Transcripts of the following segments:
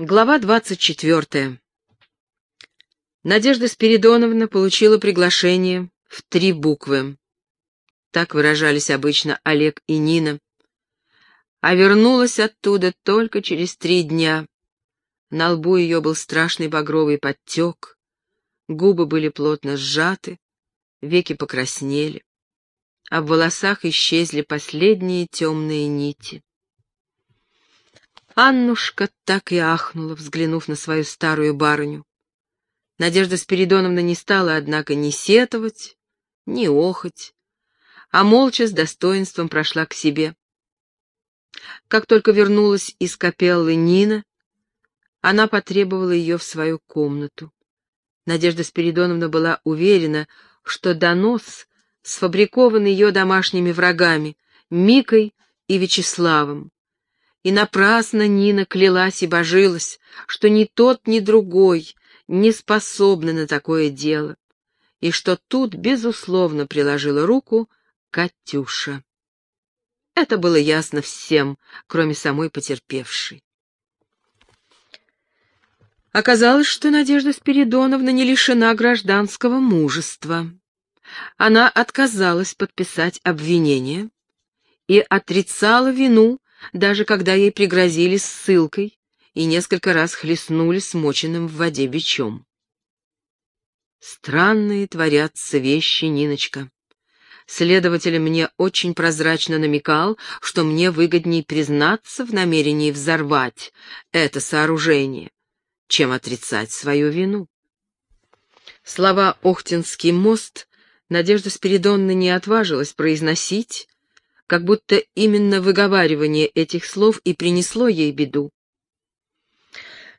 Глава двадцать четвертая. Надежда Спиридоновна получила приглашение в три буквы. Так выражались обычно Олег и Нина. А вернулась оттуда только через три дня. На лбу ее был страшный багровый подтек, губы были плотно сжаты, веки покраснели, а в волосах исчезли последние темные нити. Аннушка так и ахнула, взглянув на свою старую барыню. Надежда Спиридоновна не стала, однако, ни сетовать, ни охоть, а молча с достоинством прошла к себе. Как только вернулась из капеллы Нина, она потребовала ее в свою комнату. Надежда Спиридоновна была уверена, что донос сфабрикован ее домашними врагами, Микой и Вячеславом. И напрасно Нина клялась и божилась, что ни тот, ни другой не способны на такое дело, и что тут, безусловно, приложила руку Катюша. Это было ясно всем, кроме самой потерпевшей. Оказалось, что Надежда Спиридоновна не лишена гражданского мужества. Она отказалась подписать обвинение и отрицала вину даже когда ей пригрозили ссылкой и несколько раз хлестнули смоченным в воде бичом. Странные творятся вещи, Ниночка. Следователь мне очень прозрачно намекал, что мне выгоднее признаться в намерении взорвать это сооружение, чем отрицать свою вину. Слова «Охтинский мост» Надежда Спиридонна не отважилась произносить, как будто именно выговаривание этих слов и принесло ей беду.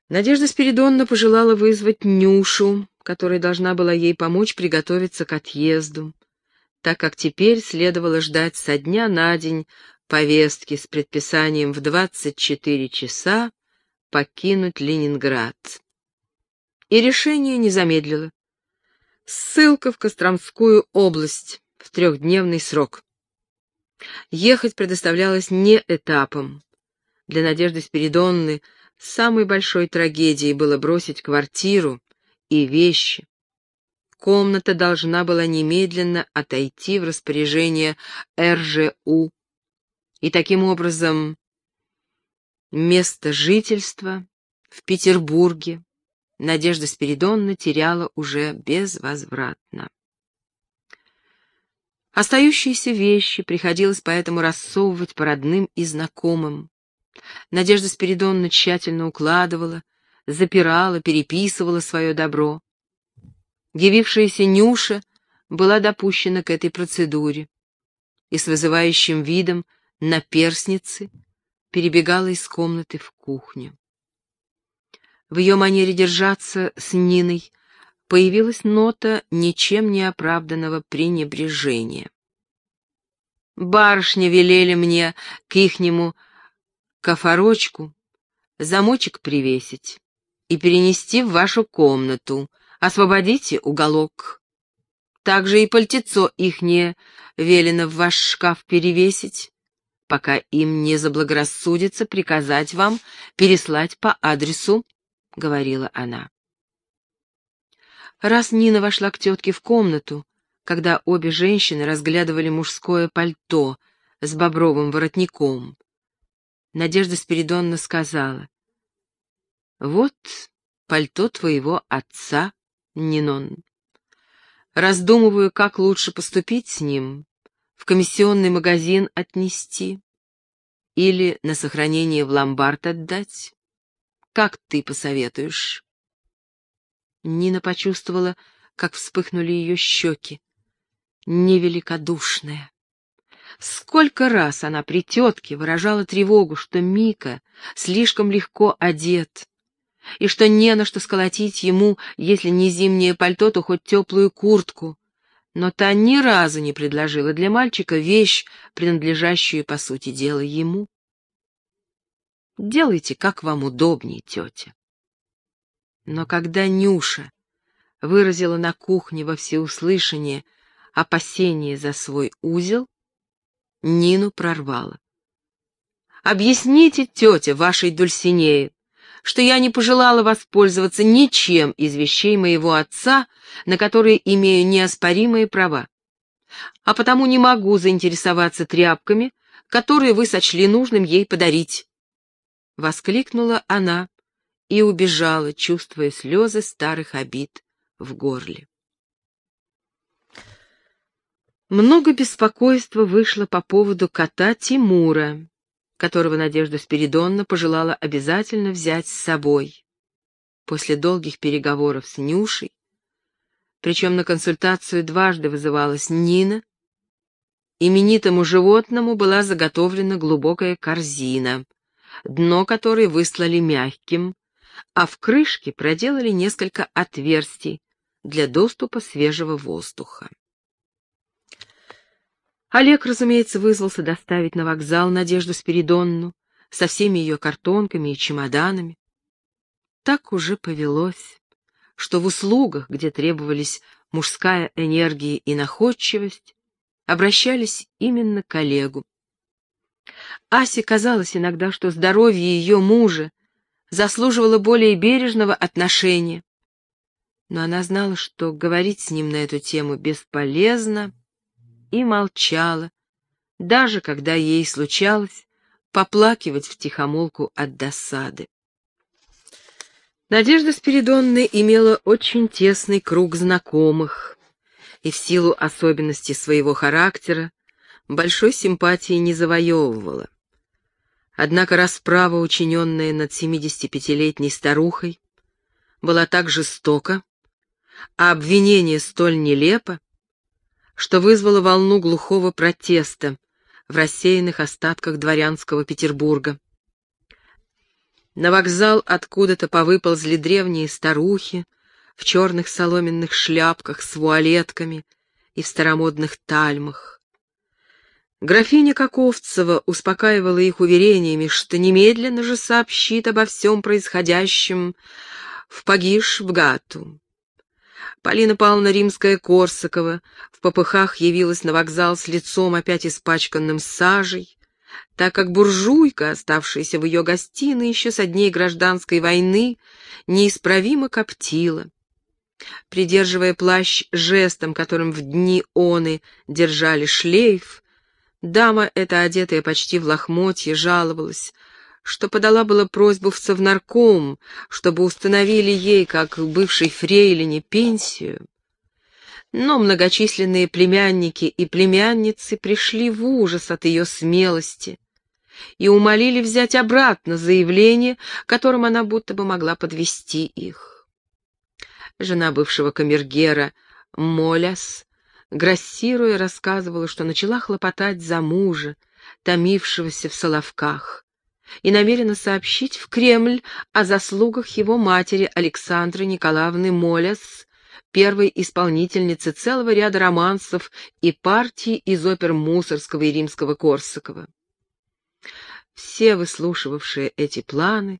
Надежда Спиридонна пожелала вызвать Нюшу, которая должна была ей помочь приготовиться к отъезду, так как теперь следовало ждать со дня на день повестки с предписанием в 24 часа покинуть Ленинград. И решение не замедлило. Ссылка в Костромскую область в трехдневный срок. Ехать предоставлялось не этапом. Для Надежды Спиридонны самой большой трагедией было бросить квартиру и вещи. Комната должна была немедленно отойти в распоряжение РЖУ. И таким образом место жительства в Петербурге Надежда Спиридонна теряла уже безвозвратно. Остающиеся вещи приходилось поэтому рассовывать по родным и знакомым. Надежда Спиридонна тщательно укладывала, запирала, переписывала свое добро. Явившаяся Нюша была допущена к этой процедуре и с вызывающим видом на перстнице перебегала из комнаты в кухню. В ее манере держаться с Ниной появилась нота ничем не оправданного пренебрежения. Барышня велели мне к ихнему кофорочку замочек привесить и перенести в вашу комнату. Освободите уголок. Также и пальтецо ихнее велено в ваш шкаф перевесить, пока им не заблагорассудится приказать вам переслать по адресу, — говорила она. Раз Нина вошла к тетке в комнату, когда обе женщины разглядывали мужское пальто с бобровым воротником, Надежда Спиридонна сказала, «Вот пальто твоего отца, Нинон. Раздумываю, как лучше поступить с ним, в комиссионный магазин отнести или на сохранение в ломбард отдать. Как ты посоветуешь?» Нина почувствовала, как вспыхнули ее щеки. Невеликодушная. Сколько раз она при тетке выражала тревогу, что Мика слишком легко одет, и что не на что сколотить ему, если не зимнее пальто, то хоть теплую куртку. Но та ни разу не предложила для мальчика вещь, принадлежащую, по сути дела, ему. Делайте, как вам удобнее, тетя. Но когда Нюша выразила на кухне во всеуслышание опасение за свой узел, Нину прорвало. «Объясните, тетя, вашей Дульсинее, что я не пожелала воспользоваться ничем из вещей моего отца, на которые имею неоспоримые права, а потому не могу заинтересоваться тряпками, которые вы сочли нужным ей подарить. Воскликнула она и убежала, чувствуя слезы старых обид в горле. Много беспокойства вышло по поводу кота Тимура, которого Надежда Спиридонна пожелала обязательно взять с собой. После долгих переговоров с Нюшей, причем на консультацию дважды вызывалась Нина, именитому животному была заготовлена глубокая корзина, дно которой выслали мягким, а в крышке проделали несколько отверстий для доступа свежего воздуха. Олег, разумеется, вызвался доставить на вокзал Надежду Спиридонну со всеми ее картонками и чемоданами. Так уже повелось, что в услугах, где требовались мужская энергия и находчивость, обращались именно к Олегу. Асе казалось иногда, что здоровье ее мужа заслуживало более бережного отношения, но она знала, что говорить с ним на эту тему бесполезно, и молчала, даже когда ей случалось поплакивать втихомолку от досады. Надежда Спиридонна имела очень тесный круг знакомых, и в силу особенностей своего характера большой симпатии не завоевывала. Однако расправа, учиненная над 75-летней старухой, была так жестока, а обвинение столь нелепо, что вызвало волну глухого протеста в рассеянных остатках дворянского Петербурга. На вокзал откуда-то повыползли древние старухи в черных соломенных шляпках с вуалетками и в старомодных тальмах. Графиня Каковцева успокаивала их уверениями, что немедленно же сообщит обо всем происходящем в Пагиш-в-Гату. Полина Павловна Римская-Корсакова в попыхах явилась на вокзал с лицом опять испачканным сажей, так как буржуйка, оставшаяся в ее гостиной еще со дней гражданской войны, неисправимо коптила. Придерживая плащ жестом, которым в дни оны держали шлейф, дама эта, одетая почти в лохмотье, жаловалась, что подала было просьбу в Совнарком, чтобы установили ей, как бывшей фрейлине, пенсию. Но многочисленные племянники и племянницы пришли в ужас от ее смелости и умолили взять обратно заявление, которым она будто бы могла подвести их. Жена бывшего камергера Моляс, грассируя, рассказывала, что начала хлопотать за мужа, томившегося в Соловках, и намерена сообщить в Кремль о заслугах его матери Александры Николаевны Моляс, первой исполнительницы целого ряда романсов и партий из опер Мусорского и Римского-Корсакова. Все выслушивавшие эти планы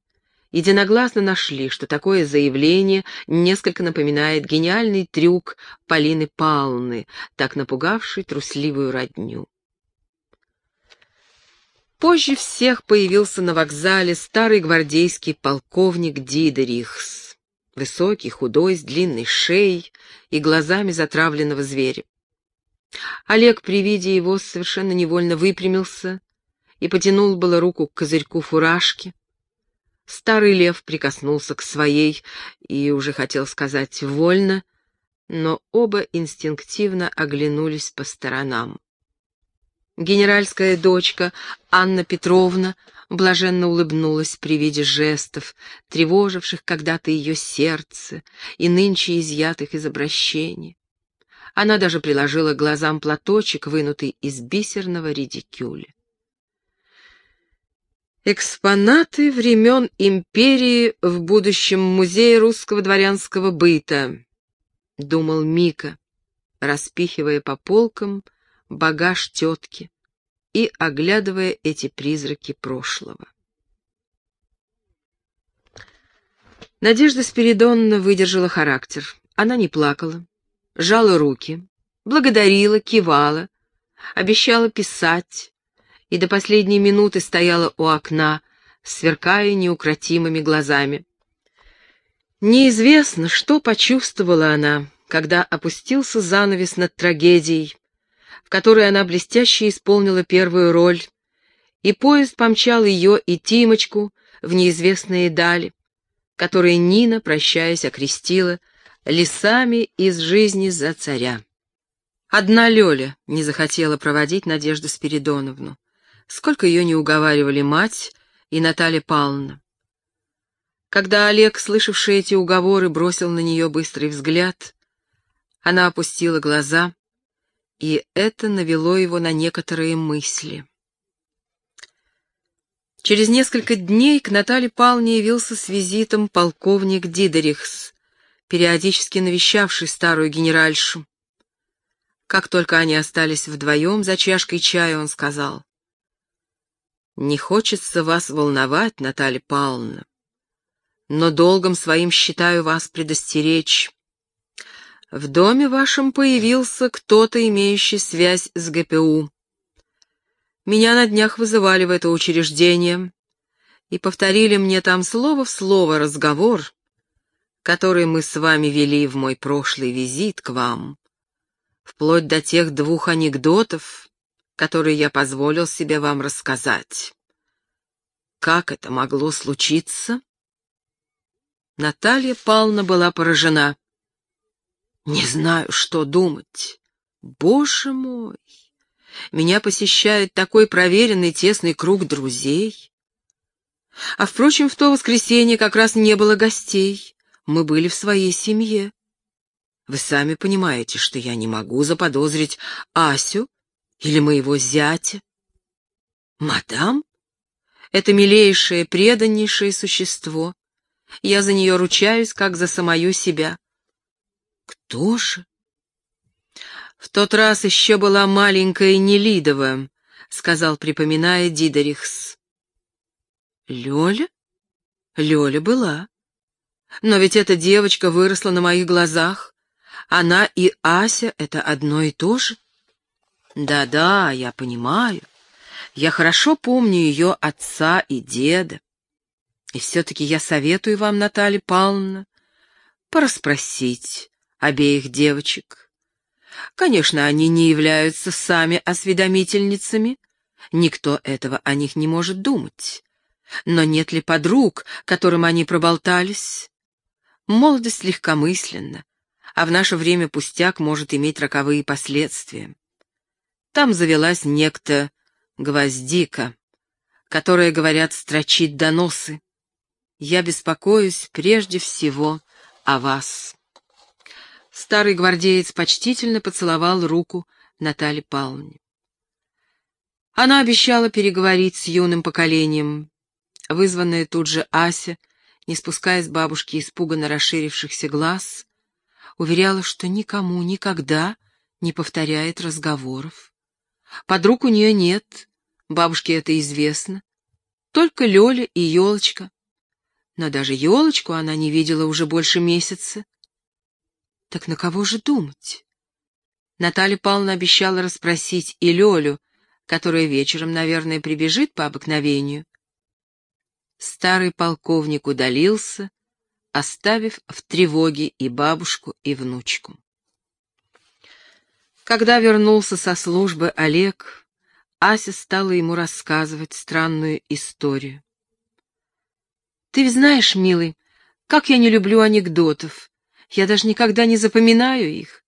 единогласно нашли, что такое заявление несколько напоминает гениальный трюк Полины Павловны, так напугавший трусливую родню. Позже всех появился на вокзале старый гвардейский полковник Дидерихс, высокий, худой, с длинной шеей и глазами затравленного зверя. Олег при виде его совершенно невольно выпрямился и потянул было руку к козырьку фуражки. Старый лев прикоснулся к своей и уже хотел сказать «вольно», но оба инстинктивно оглянулись по сторонам. Генеральская дочка Анна Петровна блаженно улыбнулась при виде жестов, тревоживших когда-то ее сердце и нынче изъятых из обращения. Она даже приложила глазам платочек, вынутый из бисерного редикюля. Экспонаты времен империи в будущем музее русского дворянского быта, думал Мика, распихивая по полкам багаж тетки и оглядывая эти призраки прошлого. Надежда Спиридонна выдержала характер. Она не плакала, жала руки, благодарила, кивала, обещала писать и до последней минуты стояла у окна сверкая неукротимыми глазами. Неизвестно, что почувствовала она, когда опустился занавес над трагедией, в которой она блестяще исполнила первую роль, и поезд помчал ее и Тимочку в неизвестные дали, которые Нина, прощаясь, окрестила лесами из жизни за царя. Одна Лёля не захотела проводить Надежду Спиридоновну. Сколько ее не уговаривали мать и Наталья Павловна. Когда Олег, слышавший эти уговоры, бросил на нее быстрый взгляд, она опустила глаза, и это навело его на некоторые мысли. Через несколько дней к Наталье Павловне явился с визитом полковник Дидерихс, периодически навещавший старую генеральшу. Как только они остались вдвоем за чашкой чая, он сказал, «Не хочется вас волновать, Наталья Павловна, но долгом своим считаю вас предостеречь. В доме вашем появился кто-то, имеющий связь с ГПУ. Меня на днях вызывали в это учреждение и повторили мне там слово в слово разговор, который мы с вами вели в мой прошлый визит к вам, вплоть до тех двух анекдотов, которые я позволил себе вам рассказать. Как это могло случиться? Наталья Павловна была поражена. Не знаю, что думать. Боже мой! Меня посещает такой проверенный тесный круг друзей. А, впрочем, в то воскресенье как раз не было гостей. Мы были в своей семье. Вы сами понимаете, что я не могу заподозрить Асю или моего зятя. Мадам? Это милейшее, преданнейшее существо. Я за нее ручаюсь, как за самую себя. Кто же? В тот раз еще была маленькая Нелидова, сказал, припоминая Дидерихс. Лёля? Лёля была. Но ведь эта девочка выросла на моих глазах. Она и Ася — это одно и то же. Да-да, я понимаю. Я хорошо помню ее отца и деда. И все-таки я советую вам, Наталья Павловна, порасспросить обеих девочек. Конечно, они не являются сами осведомительницами, никто этого о них не может думать. Но нет ли подруг, которым они проболтались? Молодость легкомысленна, а в наше время пустяк может иметь роковые последствия. Там завелась некто Гвоздика, которая, говорят, строчит доносы. Я беспокоюсь прежде всего о вас. Старый гвардеец почтительно поцеловал руку Натальи Павловне. Она обещала переговорить с юным поколением. Вызванная тут же Ася, не спуская с бабушки испуганно расширившихся глаз, уверяла, что никому никогда не повторяет разговоров. Подруг у нее нет, бабушке это известно, только Лёля и Ёлочка. Но даже Ёлочку она не видела уже больше месяца. Так на кого же думать? Наталья Павловна обещала расспросить и Лёлю, которая вечером, наверное, прибежит по обыкновению. Старый полковник удалился, оставив в тревоге и бабушку, и внучку. Когда вернулся со службы Олег, Ася стала ему рассказывать странную историю. «Ты знаешь, милый, как я не люблю анекдотов. Я даже никогда не запоминаю их.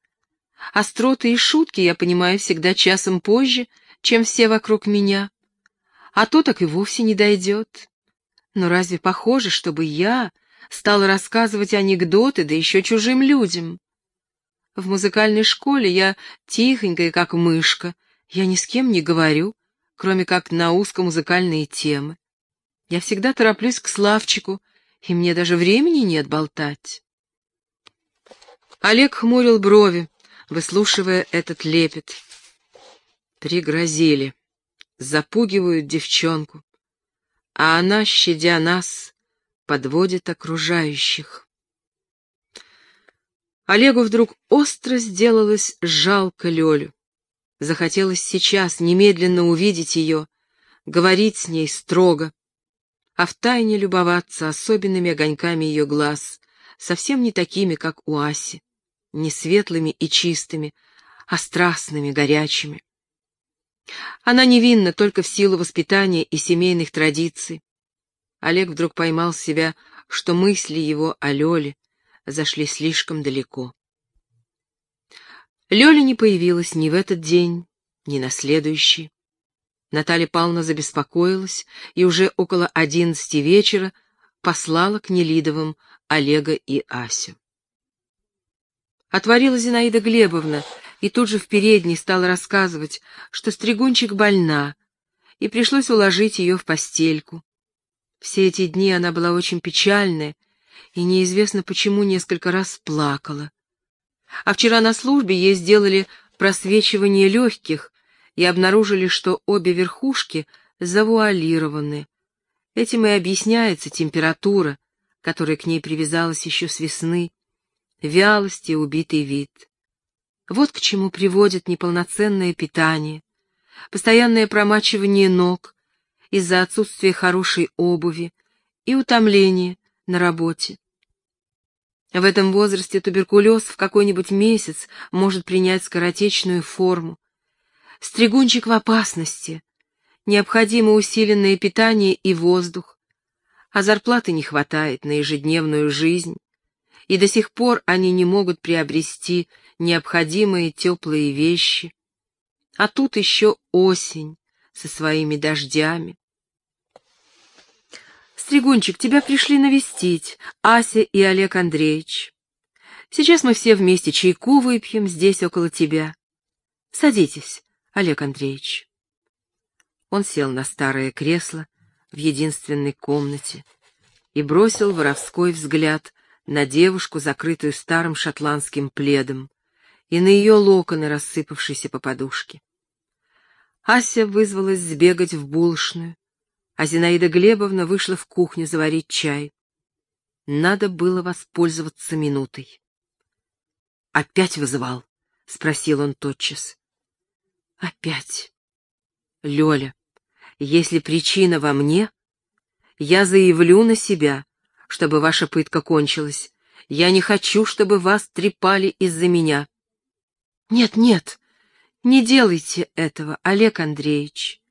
Остроты и шутки я понимаю всегда часом позже, чем все вокруг меня. А то так и вовсе не дойдет. Но разве похоже, чтобы я стала рассказывать анекдоты, да еще чужим людям? В музыкальной школе я тихонькая, как мышка, я ни с кем не говорю, кроме как на узкомузыкальные темы. Я всегда тороплюсь к Славчику, и мне даже времени нет болтать. Олег хмурил брови, выслушивая этот лепет. Пригрозили, запугивают девчонку, а она, щадя нас, подводит окружающих. Олегу вдруг остро сделалось жалко Лёлю. Захотелось сейчас немедленно увидеть ее, говорить с ней строго. а втайне любоваться особенными огоньками ее глаз, совсем не такими, как у Аси, не светлыми и чистыми, а страстными, горячими. Она невинна только в силу воспитания и семейных традиций. Олег вдруг поймал себя, что мысли его о Лёле зашли слишком далеко. Лёля не появилась ни в этот день, ни на следующий. Наталья Павловна забеспокоилась и уже около одиннадцати вечера послала к Нелидовым Олега и Асю. Отворила Зинаида Глебовна и тут же в передней стала рассказывать, что стригунчик больна, и пришлось уложить ее в постельку. Все эти дни она была очень печальная и неизвестно почему несколько раз плакала. А вчера на службе ей сделали просвечивание легких и обнаружили, что обе верхушки завуалированы. Этим и объясняется температура, которая к ней привязалась еще с весны, вялость и убитый вид. Вот к чему приводит неполноценное питание, постоянное промачивание ног из-за отсутствия хорошей обуви и утомление на работе. В этом возрасте туберкулез в какой-нибудь месяц может принять скоротечную форму. Стригунчик в опасности. Необходимо усиленное питание и воздух. А зарплаты не хватает на ежедневную жизнь. И до сих пор они не могут приобрести необходимые теплые вещи. А тут еще осень со своими дождями. «Стригунчик, тебя пришли навестить, Ася и Олег Андреевич. Сейчас мы все вместе чайку выпьем здесь, около тебя. Садитесь, Олег Андреевич». Он сел на старое кресло в единственной комнате и бросил воровской взгляд на девушку, закрытую старым шотландским пледом, и на ее локоны, рассыпавшиеся по подушке. Ася вызвалась сбегать в булочную, а Зинаида Глебовна вышла в кухню заварить чай. Надо было воспользоваться минутой. «Опять вызывал?» — спросил он тотчас. «Опять. Лёля, если причина во мне, я заявлю на себя, чтобы ваша пытка кончилась. Я не хочу, чтобы вас трепали из-за меня. Нет, нет, не делайте этого, Олег Андреевич.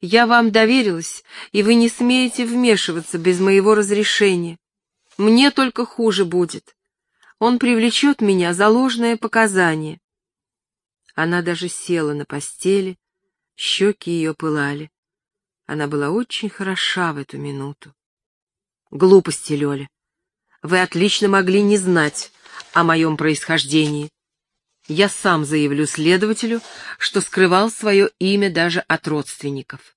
Я вам доверилась, и вы не смеете вмешиваться без моего разрешения. Мне только хуже будет. Он привлечет меня за ложное показание. Она даже села на постели, щеки ее пылали. Она была очень хороша в эту минуту. Глупости, Лёля. Вы отлично могли не знать о моем происхождении. Я сам заявлю следователю, что скрывал свое имя даже от родственников.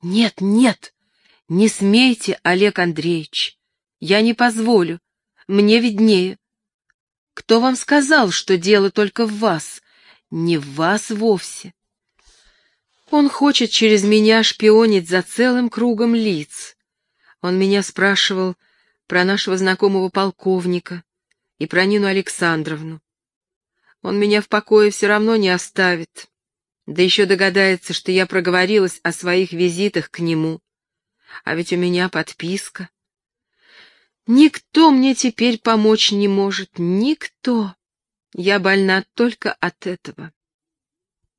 Нет, нет, не смейте, Олег Андреевич. Я не позволю. Мне виднее. Кто вам сказал, что дело только в вас? Не в вас вовсе. Он хочет через меня шпионить за целым кругом лиц. Он меня спрашивал про нашего знакомого полковника и про Нину Александровну. Он меня в покое все равно не оставит. Да еще догадается, что я проговорилась о своих визитах к нему. А ведь у меня подписка. Никто мне теперь помочь не может, никто. Я больна только от этого.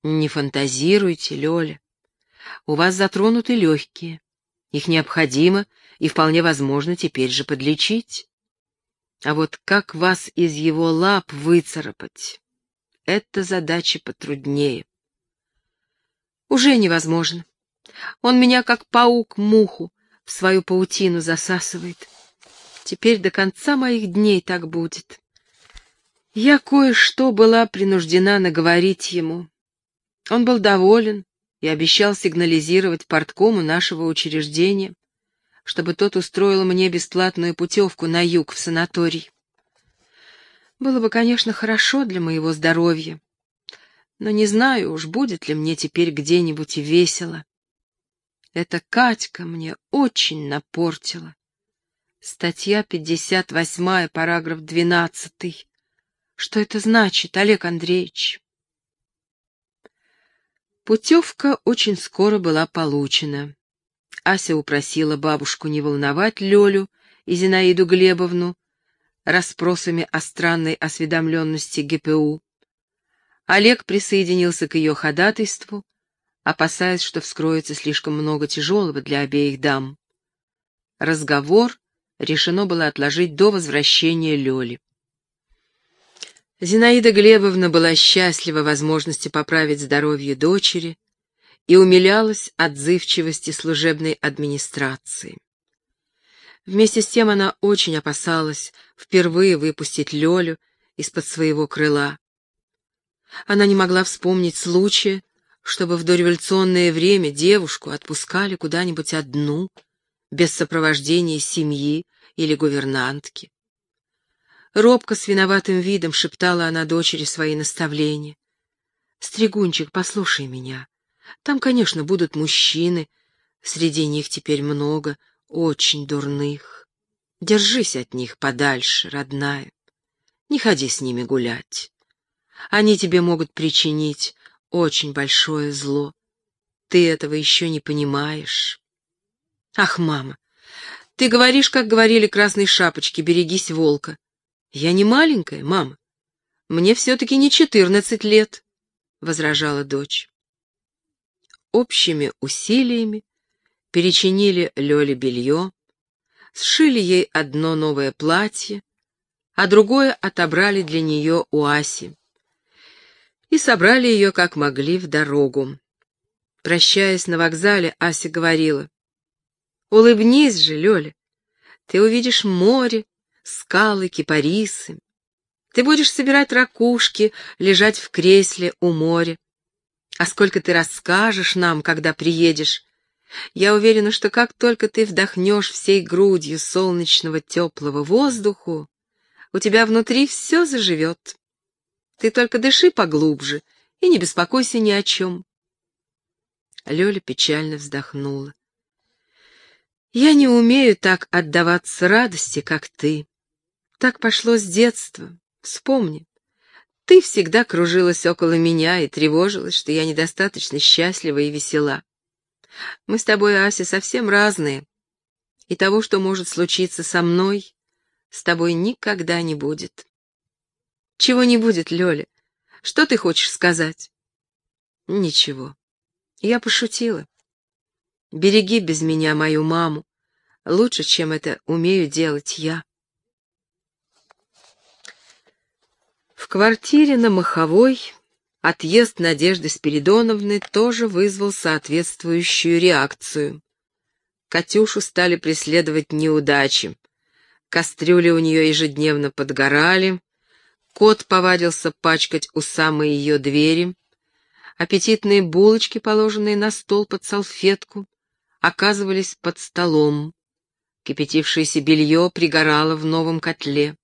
Не фантазируйте, Лёля. У вас затронуты легкие. Их необходимо и вполне возможно теперь же подлечить. А вот как вас из его лап выцарапать? Эта задача потруднее. Уже невозможно. Он меня, как паук, муху в свою паутину засасывает. Теперь до конца моих дней так будет. Я кое-что была принуждена наговорить ему. Он был доволен и обещал сигнализировать порткому нашего учреждения, чтобы тот устроил мне бесплатную путевку на юг в санаторий. Было бы, конечно, хорошо для моего здоровья, но не знаю уж, будет ли мне теперь где-нибудь весело. Эта Катька мне очень напортила. Статья 58, параграф 12. Что это значит, Олег Андреевич? Путевка очень скоро была получена. Ася упросила бабушку не волновать Лёлю и Зинаиду Глебовну расспросами о странной осведомленности ГПУ. Олег присоединился к ее ходатайству, опасаясь, что вскроется слишком много тяжелого для обеих дам. Разговор решено было отложить до возвращения Лёли. Зинаида Глебовна была счастлива возможности поправить здоровье дочери и умилялась отзывчивости служебной администрации. Вместе с тем она очень опасалась впервые выпустить Лёлю из-под своего крыла. Она не могла вспомнить случая, чтобы в дореволюционное время девушку отпускали куда-нибудь одну, без сопровождения семьи или гувернантки. Робко с виноватым видом шептала она дочери свои наставления. «Стригунчик, послушай меня. Там, конечно, будут мужчины. Среди них теперь много, очень дурных. Держись от них подальше, родная. Не ходи с ними гулять. Они тебе могут причинить очень большое зло. Ты этого еще не понимаешь. Ах, мама, ты говоришь, как говорили красные шапочки, берегись волка. Я не маленькая, мама. Мне все-таки не четырнадцать лет, — возражала дочь. Общими усилиями перечинили Лёле белье, сшили ей одно новое платье, а другое отобрали для нее у Аси и собрали ее как могли в дорогу. Прощаясь на вокзале, Ася говорила, «Улыбнись же, Лёля, ты увидишь море, скалы, кипарисы. Ты будешь собирать ракушки, лежать в кресле у моря. А сколько ты расскажешь нам, когда приедешь, я уверена, что как только ты вдохнешь всей грудью солнечного теплого воздуху, у тебя внутри все заживет. Ты только дыши поглубже и не беспокойся ни о чем. Лёля печально вздохнула. Я не умею так отдаваться радости, как ты. Так пошло с детства. Вспомни. Ты всегда кружилась около меня и тревожилась, что я недостаточно счастлива и весела. Мы с тобой, Ася, совсем разные. И того, что может случиться со мной, с тобой никогда не будет. Чего не будет, Лёля? Что ты хочешь сказать? Ничего. Я пошутила. Береги без меня мою маму. Лучше, чем это умею делать я. В квартире на Маховой Отъезд Надежды Спиридоновны тоже вызвал соответствующую реакцию. Катюшу стали преследовать неудачи. Кастрюли у нее ежедневно подгорали, кот повадился пачкать у самой ее двери, аппетитные булочки, положенные на стол под салфетку, оказывались под столом. Кипятившееся белье пригорало в новом котле.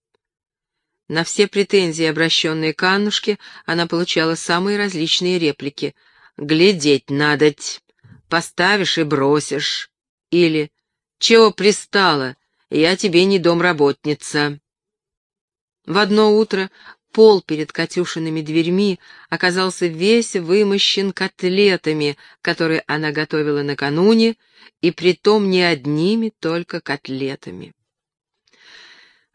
На все претензии, обращенные к Аннушке, она получала самые различные реплики. «Глядеть надоть», «Поставишь и бросишь» или «Чего пристала? Я тебе не домработница». В одно утро пол перед Катюшиными дверьми оказался весь вымощен котлетами, которые она готовила накануне, и притом не одними только котлетами.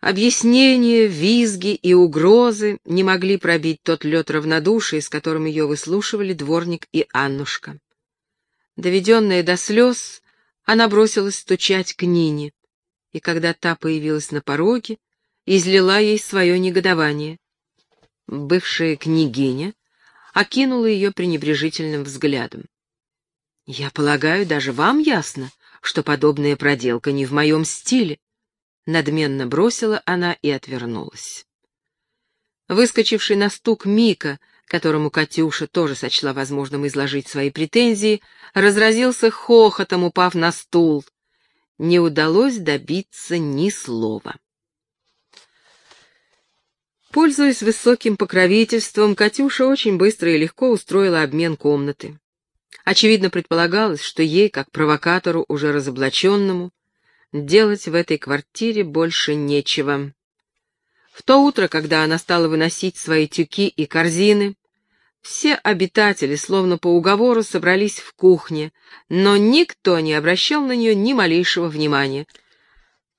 Объяснения, визги и угрозы не могли пробить тот лед равнодушия, с которым ее выслушивали дворник и Аннушка. Доведенная до слез, она бросилась стучать к Нине, и когда та появилась на пороге, излила ей свое негодование. Бывшая княгиня окинула ее пренебрежительным взглядом. «Я полагаю, даже вам ясно, что подобная проделка не в моем стиле. Надменно бросила она и отвернулась. Выскочивший на стук Мика, которому Катюша тоже сочла возможным изложить свои претензии, разразился хохотом, упав на стул. Не удалось добиться ни слова. Пользуясь высоким покровительством, Катюша очень быстро и легко устроила обмен комнаты. Очевидно, предполагалось, что ей, как провокатору, уже разоблаченному, Делать в этой квартире больше нечего. В то утро, когда она стала выносить свои тюки и корзины, Все обитатели, словно по уговору, собрались в кухне, но никто не обращал на нее ни малейшего внимания.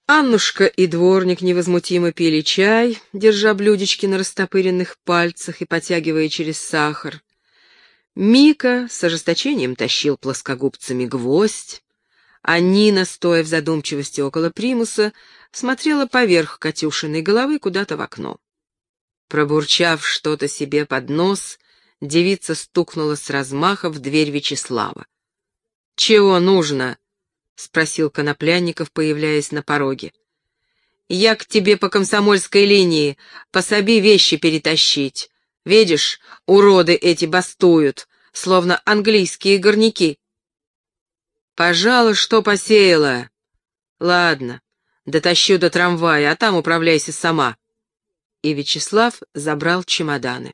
Аннушка и дворник невозмутимо пили чай, держа блюдечки на растопыренных пальцах и потягивая через сахар. Мика с ожесточением тащил плоскогубцами гвоздь, а Нина, стоя в задумчивости около примуса, смотрела поверх Катюшиной головы куда-то в окно. Пробурчав что-то себе под нос, девица стукнула с размаха в дверь Вячеслава. «Чего нужно?» — спросил Коноплянников, появляясь на пороге. «Я к тебе по комсомольской линии, пособи вещи перетащить. Видишь, уроды эти бастуют, словно английские горняки». «Пожалуй, что посеяла. Ладно, дотащу до трамвая, а там управляйся сама». И Вячеслав забрал чемоданы.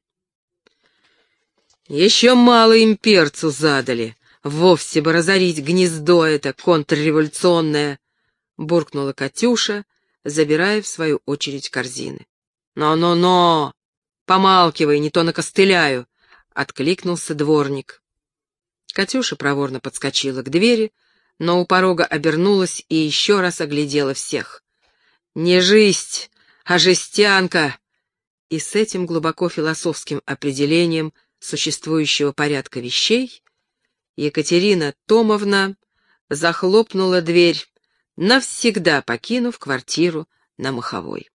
Еще мало им перцу задали. Вовсе бы разорить гнездо это контрреволюционное, — буркнула Катюша, забирая в свою очередь корзины. «Но-но-но! Помалкивай, не то накостыляю!» — откликнулся дворник. Катюша проворно подскочила к двери, но у порога обернулась и еще раз оглядела всех. «Не жесть, а жестянка!» И с этим глубоко философским определением — существующего порядка вещей, Екатерина Томовна захлопнула дверь, навсегда покинув квартиру на Маховой.